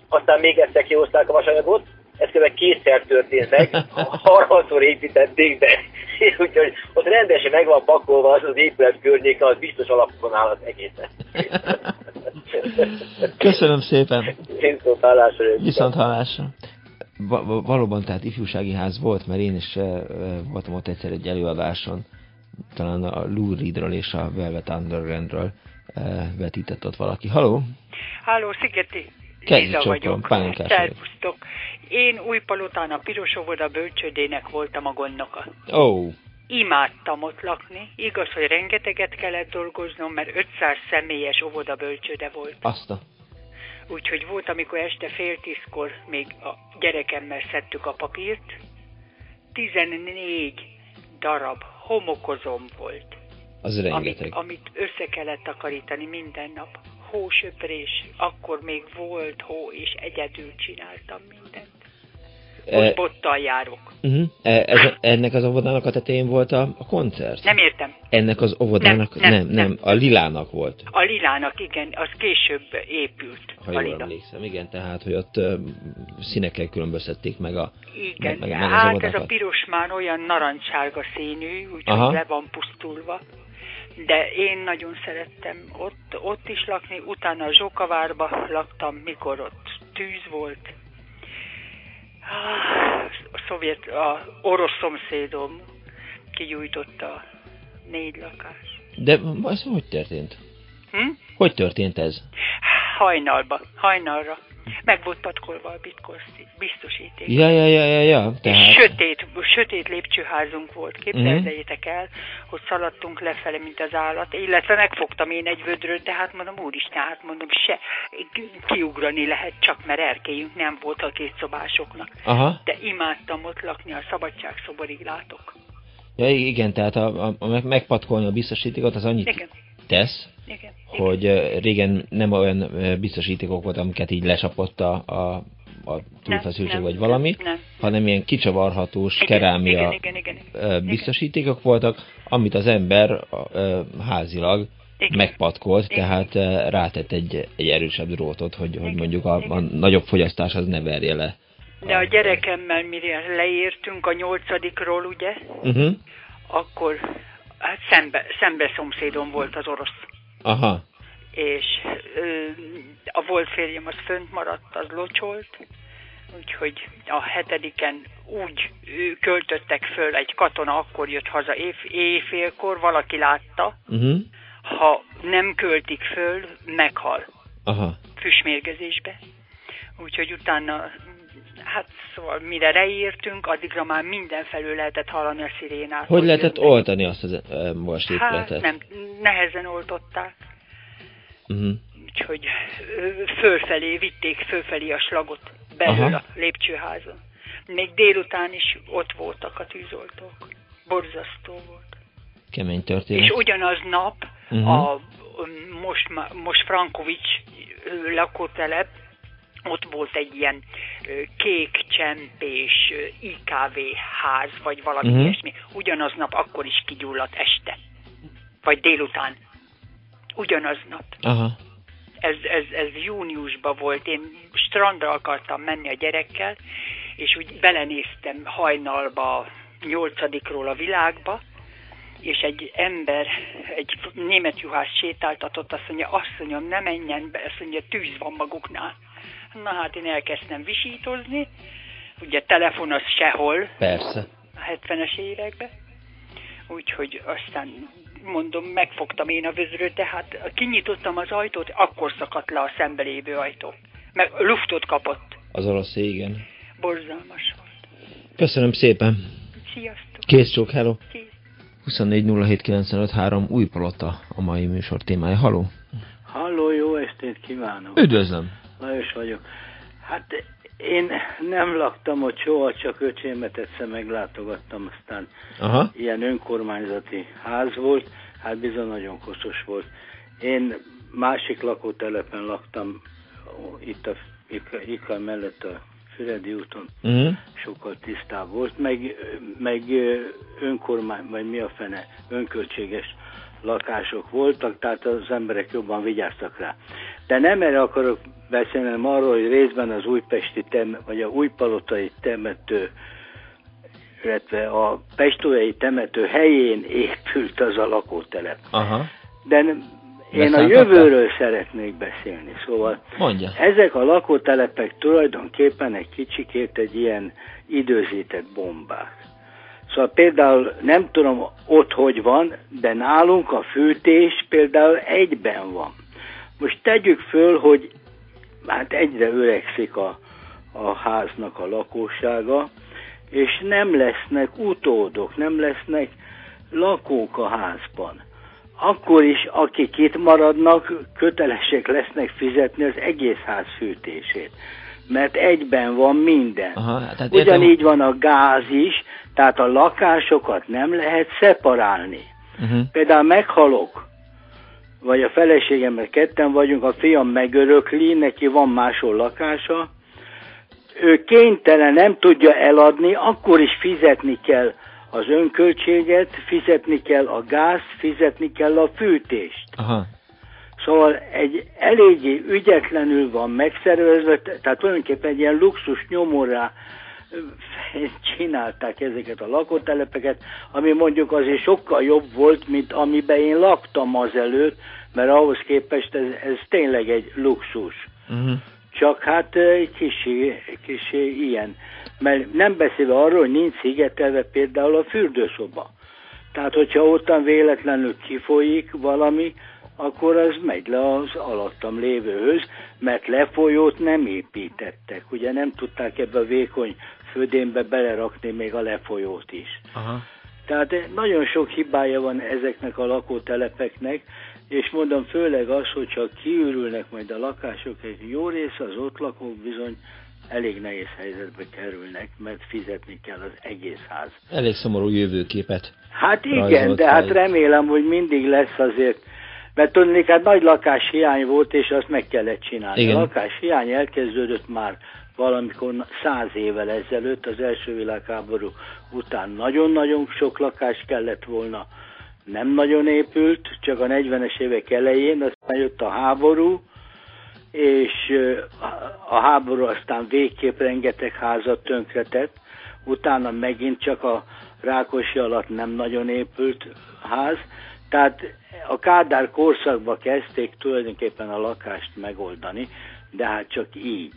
aztán még egyszer kihozták a vasanyagot, ez kb. kétszer történt meg, harmadszor építették, de úgyhogy ott rendesen meg van pakolva az az épület környéke, az biztos alapokon áll az egészen. Köszönöm szépen. Viszont hallásra. Viszont hallásra. Va- va- valóban tehát ifjúsági ház volt, mert én is eh, eh, voltam ott egyszer egy előadáson, talán a Lou Reedről és a Velvet Undergroundről eh, vetített ott valaki. Haló? Háló, Szigeti. Liza vagyok. Szervusztok. Én Újpalotán a Piros óvoda bölcsődének voltam a gondnoka. Ó, oh, Imádtam ott lakni. Igaz, hogy rengeteget kellett dolgoznom, mert 500 személyes óvoda bölcsőde volt. azt a... Úgyhogy volt, amikor este fél tízkor még a gyerekemmel szedtük a papírt. 14 darab homokozom volt, Az amit, amit össze kellett takarítani minden nap. Hósöprés, akkor még volt hó, és egyedül csináltam mindent. Eh, Most bottal járok. uh-huh. Ez, ennek az óvodának a tetején volt a, a koncert? Nem értem. Ennek az óvodának, Nem, nem, nem, nem, a Lilának volt, A lilának, igen, az később épült. ha a jól lila. emlékszem. Igen, tehát, hogy ott ö, színekkel különböztették meg a Igen, meg, meg, meg hát ez a piros már olyan narancssárga színű, úgyhogy le van pusztulva. De én nagyon szerettem ott, ott is lakni, utána a Zsókavárba laktam, mikor ott tűz volt. A szovjet, a orosz szomszédom kigyújtotta négy lakás. De ez hogy történt? Hm? Hogy történt ez? Hajnalba, hajnalra. Meg volt patkolva a bitcoin biztosíték. Ja, ja, ja, ja, ja. És Tehát, sötét, sötét lépcsőházunk volt. Képzeljétek Mhm. el, hogy szaladtunk lefele, mint az állat, illetve megfogtam én egy vödröt, de hát mondom, úristen, hát mondom, se kiugrani lehet csak, mert erkélyünk nem volt a kétszobásoknak. aha. De imádtam ott lakni, a szabadságszoborig látok. Ja, igen, tehát a, a, a meg- megpatkolni a biztosítékot az annyit Igen. Tesz, Igen. hogy régen nem olyan biztosítékok volt, amiket így lesapott a, a, a túlfeszültség nem, vagy valami, nem. hanem ilyen kicsavarhatós Igen, kerámia igen, igen, igen, biztosítékok voltak, amit az ember házilag Igen. megpatkolt, tehát ö, rátett egy, egy erősebb drótot, hogy, hogy mondjuk a, a nagyobb fogyasztás az ne verje le. De a gyerekemmel, mire leértünk a nyolcadikról, ugye, Uh-huh. akkor hát szembe, szembe szomszédom volt az orosz. Aha. és ö, a volt férjem az fönt maradt, az locsolt, úgyhogy a hetediken úgy költöttek föl, egy katona akkor jött haza év, éjfélkor, valaki látta, Uh-huh. ha nem költik föl, meghal Aha. füstmérgezésbe. Úgyhogy utána, hát szóval mire reírtünk, addigra már mindenfelől lehetett hallani a szirénát. Hogy lehetett jönnek. oltani azt az most Hát nem, nehezen oltották. Uh-huh. úgyhogy ö, fölfelé vitték fölfelé a slagot belül Aha. a lépcsőházon. Még délután is ott voltak a tűzoltók. Borzasztó volt. Kemény történet. És ugyanaz nap Mhm. a most, most Frankovics lakótelep, ott volt egy ilyen kék csempés IKV ház, vagy valami uh-huh. ilyesmi. Ugyanaznap akkor is kigyulladt este. Vagy délután. Ugyanaznap. Aha. Ez, ez, ez júniusban volt. Én strandra akartam menni a gyerekkel, és úgy belenéztem hajnalba, nyolcadikról a világba, és egy ember, egy német juhász sétáltatott, azt mondja, mondja, ne menjen be, azt mondja, tűz van maguknál. Na hát én elkezdtem visítozni, ugye telefon az sehol. Persze. A 70-es években. Úgyhogy aztán mondom, megfogtam én a vözröt, tehát kinyitottam az ajtót, akkor szakadt le a szembelévő ajtó. Meg luftot kapott. Az orosz igen. Borzalmas volt. Köszönöm szépen. Sziasztok. Kész csók, hello. Kész. 24 új palota a mai műsor témája. Haló. Halló, jó estét kívánok. Üdvözlöm. Lajos vagyok. Hát én nem laktam ott soha, csak öcsémet egyszer meglátogattam, aztán Aha. ilyen önkormányzati ház volt, hát bizony nagyon koszos volt. Én másik lakótelepen laktam, itt a Ika mellett a Füredi úton, uh-huh. sokkal tisztább volt, meg, meg önkormány, vagy mi a fene, önköltséges lakások voltak, tehát az emberek jobban vigyáztak rá. De nem erre akarok beszélni, hanem arról, hogy részben az újpesti tem, vagy a újpalotai temető, illetve a pestójai temető helyén épült az a lakótelep. Aha. De én a jövőről szeretnék beszélni, szóval Mondja. ezek a lakótelepek tulajdonképpen egy kicsikét egy ilyen időzített bombák. Szóval például nem tudom ott hogy van, de nálunk a fűtés például egyben van. Most tegyük föl, hogy hát egyre öregszik a, a háznak a lakósága, és nem lesznek utódok, nem lesznek lakók a házban. Akkor is, akik itt maradnak, kötelesek lesznek fizetni az egész ház fűtését. Mert egyben van minden. Aha, tehát Ugyanígy értem. van a gáz is, tehát a lakásokat nem lehet szeparálni. Uh-huh. Például meghalok, vagy a feleségemmel ketten vagyunk, a fiam megörökli, neki van máshol lakása, ő kénytelen, nem tudja eladni, akkor is fizetni kell az önköltséget, fizetni kell a gáz, fizetni kell a fűtést. Aha. Szóval egy eléggé ügyetlenül van megszervezve, tehát tulajdonképpen egy ilyen luxus nyomorá csinálták ezeket a lakótelepeket, ami mondjuk azért sokkal jobb volt, mint amiben én laktam azelőtt, mert ahhoz képest ez, ez tényleg egy luxus. Uh-huh. Csak hát kicsi, kicsi ilyen. Mert nem beszélve arról, hogy nincs szigetelve például a fürdőszoba. Tehát, hogyha ottan véletlenül kifolyik valami, akkor az megy le az alattam lévőhöz, mert lefolyót nem építettek. Ugye nem tudták ebbe a vékony födénbe belerakni még a lefolyót is. Aha. Tehát nagyon sok hibája van ezeknek a lakótelepeknek, és mondom főleg az, hogyha kiürülnek majd a lakások, egy jó része az ott lakók bizony elég nehéz helyzetbe kerülnek, mert fizetni kell az egész ház. Elég szomorú jövőképet. Hát igen, de hát remélem, hogy mindig lesz azért, mert tudnék, hát nagy lakáshiány volt, és azt meg kellett csinálni. Igen. A lakáshiány elkezdődött már valamikor száz évvel ezelőtt, az első világháború után nagyon-nagyon sok lakás kellett volna, nem nagyon épült, csak a 40-es évek elején, aztán jött a háború, és a háború aztán végképp rengeteg házat tönkretett, utána megint csak a Rákosi alatt nem nagyon épült ház, tehát a Kádár korszakban kezdték tulajdonképpen a lakást megoldani, de hát csak így.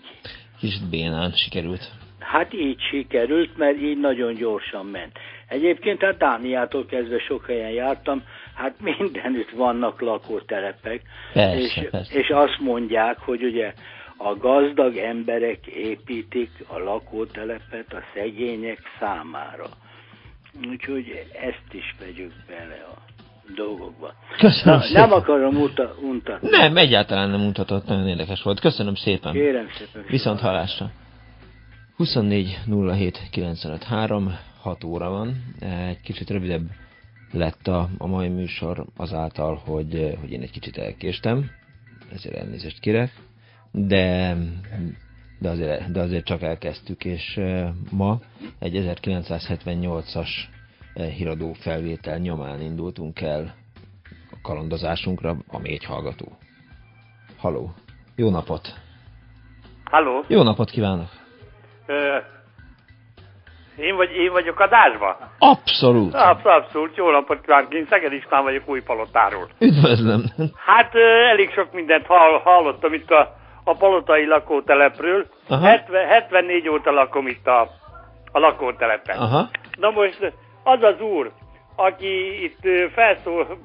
Kicsit bénán sikerült. Hát így sikerült, mert így nagyon gyorsan ment. Egyébként hát Dániától kezdve sok helyen jártam, hát mindenütt vannak lakótelepek, Persze, és, persze. és azt mondják, hogy ugye a gazdag emberek építik a lakótelepet a szegények számára. Úgyhogy ezt is vegyük bele a dolgokba. Köszönöm Na, szépen. nem akarom uta, untatni. Nem, egyáltalán nem mutatott, nagyon érdekes volt. Köszönöm szépen. Kérem szépen. Viszont hallásra. 24 07 953, 6 óra van. Egy kicsit rövidebb lett a, a mai műsor azáltal, hogy, hogy én egy kicsit elkéstem, ezért elnézést kérek, de de azért, de azért csak elkezdtük, és ma egy 1978-as híradó felvétel nyomán indultunk el a kalandozásunkra, ami egy hallgató. Haló, jó napot! Halló! Jó napot kívánok! Ö, én, vagy, én vagyok adásban? Abszolút! Absz abszolút, jó napot kívánok! Én Szeged István vagyok Újpalotáról. Üdvözlöm! Hát ö, elég sok mindent hall, hallottam itt a, a palotai lakótelepről. Aha. 70, 74 óta lakom itt a, a lakótelepen. Aha. Na most az az úr, aki itt felszól,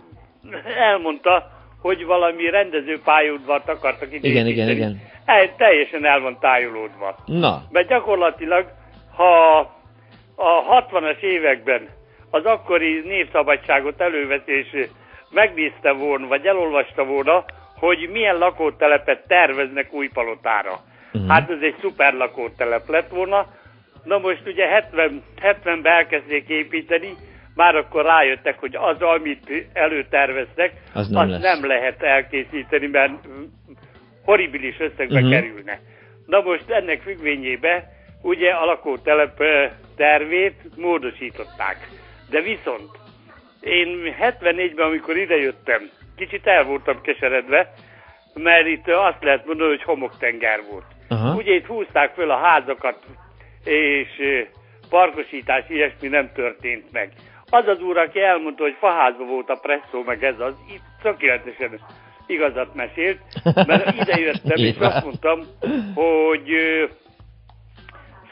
elmondta, hogy valami rendezőpályaudvart akartak ide Igen, igen, igen. El, teljesen el van tájolódva. Na, Mert gyakorlatilag, ha a 60-as években az akkori népszabadságot elővett és megnézte volna, vagy elolvasta volna, hogy milyen lakótelepet terveznek Újpalotára. Mhm. Hát ez egy szuper lakótelep lett volna. Na most ugye 70, 70-ben elkezdték építeni, már akkor rájöttek, hogy az, amit előterveztek, Az nem azt lesz. nem lehet elkészíteni, mert horribilis összegbe Mhm. kerülne. Na most ennek függvényében ugye a lakótelep tervét módosították. De viszont én 74-ben, amikor idejöttem, kicsit el voltam keseredve, mert itt azt lehet mondani, hogy homoktenger volt. Aha. Ugye itt húzták föl a házakat, és parkosítás, ilyesmi nem történt meg. Az az úr, aki elmondta, hogy faházba volt a presszó, meg ez az, itt tökéletesen igazat mesélt, mert ide jöttem, és azt mondtam, hogy ö,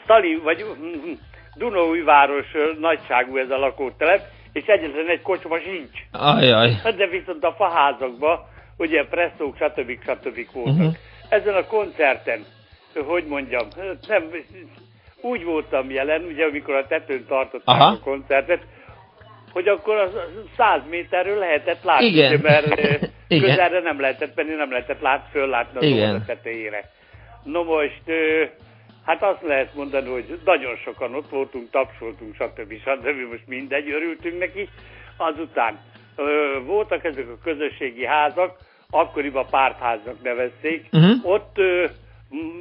Stalin, vagy mm, Dunaújváros ö, nagyságú ez a lakótelep, és egyetlen egy kocsma sincs. ajaj. De viszont a faházakban, ugye presszók, stb. stb. voltak. Uh-huh. Ezen a koncerten, hogy mondjam, nem, úgy voltam jelen, ugye amikor a tetőn tartották Aha. a koncertet, hogy akkor az 100 méterről lehetett látni, Igen. mert Igen. közelre nem lehetett menni, nem lehetett lát, föllátni az Igen. óra tetejére. No most, hát azt lehet mondani, hogy nagyon sokan ott voltunk, tapsoltunk, stb. stb. Most mindegy, örültünk neki. Azután voltak ezek a közösségi házak, akkoriban pártháznak nevezték. Mhm. Ott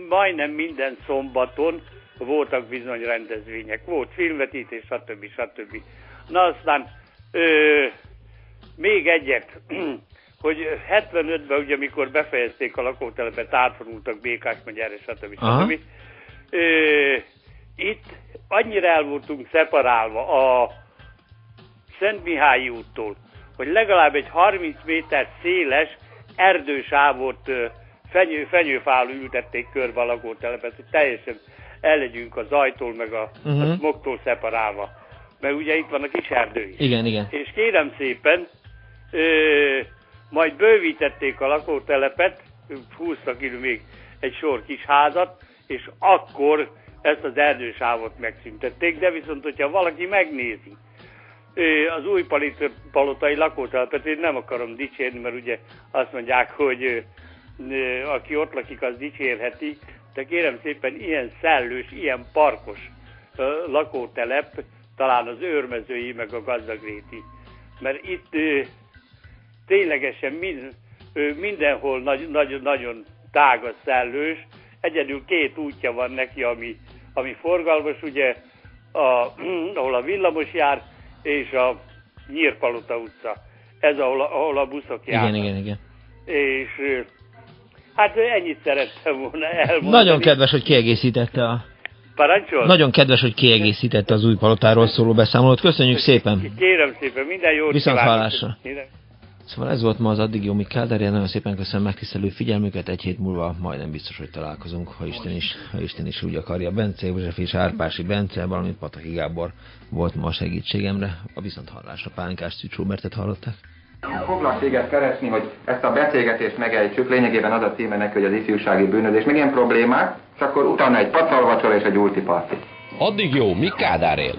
majdnem minden szombaton voltak bizony rendezvények. Volt filmvetítés, stb. stb. Na aztán ö, még egyet, hogy 75-ben, ugye, amikor befejezték a lakótelepet, átvonultak Békás megyerre, stb. Stb. Ö, itt annyira el voltunk szeparálva a Szent Mihályi úttól, hogy legalább egy 30 méter széles erdősávot fenyő, fenyőfál ültették körbe a lakótelepet, hogy teljesen el legyünk az ajtól, meg a, uh-huh. Mhm. a smogtól szeparálva. Mert ugye itt van a kis erdő is. Igen, igen. És kérem szépen, ö, majd bővítették a lakótelepet, húztak ide még egy sor kis házat, és akkor ezt az erdősávot megszüntették, de viszont, hogyha valaki megnézi az új palotai lakótelepet, én nem akarom dicsérni, mert ugye azt mondják, hogy aki ott lakik, az dicsérheti, de kérem szépen, ilyen szellős, ilyen parkos ö, lakótelep, talán az őrmezői, meg a gazdagréti. Mert itt ö, ténylegesen mind, ö, mindenhol nagy, nagyon, nagyon tágas szellős, egyedül két útja van neki, ami, ami forgalmas, ugye, a, ahol a villamos jár, és a Nyírpalota utca. Ez ahol, a- ahol a buszok járnak. Igen, igen, igen. És hát ennyit szerettem volna elmondani. Nagyon kedves, hogy kiegészítette a... Parancsol? Nagyon kedves, hogy kiegészítette az új palotáról szóló beszámolót. Köszönjük szépen! Kérem szépen, minden jót Viszont hallásra. Szóval ez volt ma az addig jó Kádár, nagyon szépen köszönöm megtisztelő figyelmüket, egy hét múlva majdnem biztos, hogy találkozunk, ha Isten is, ha Isten is úgy akarja. Bence József és Árpási Bence, valamint Pataki Gábor volt ma a segítségemre. A viszont hallásra Pánkás Szűcs Robertet hallották. Foglak téged keresni, hogy ezt a beszélgetést megejtsük, lényegében az a címe neki, hogy az ifjúsági bűnözés, meg ilyen problémák, és akkor utána egy pacalvacsora és egy ulti parti. Addig jó, mi Kádár él?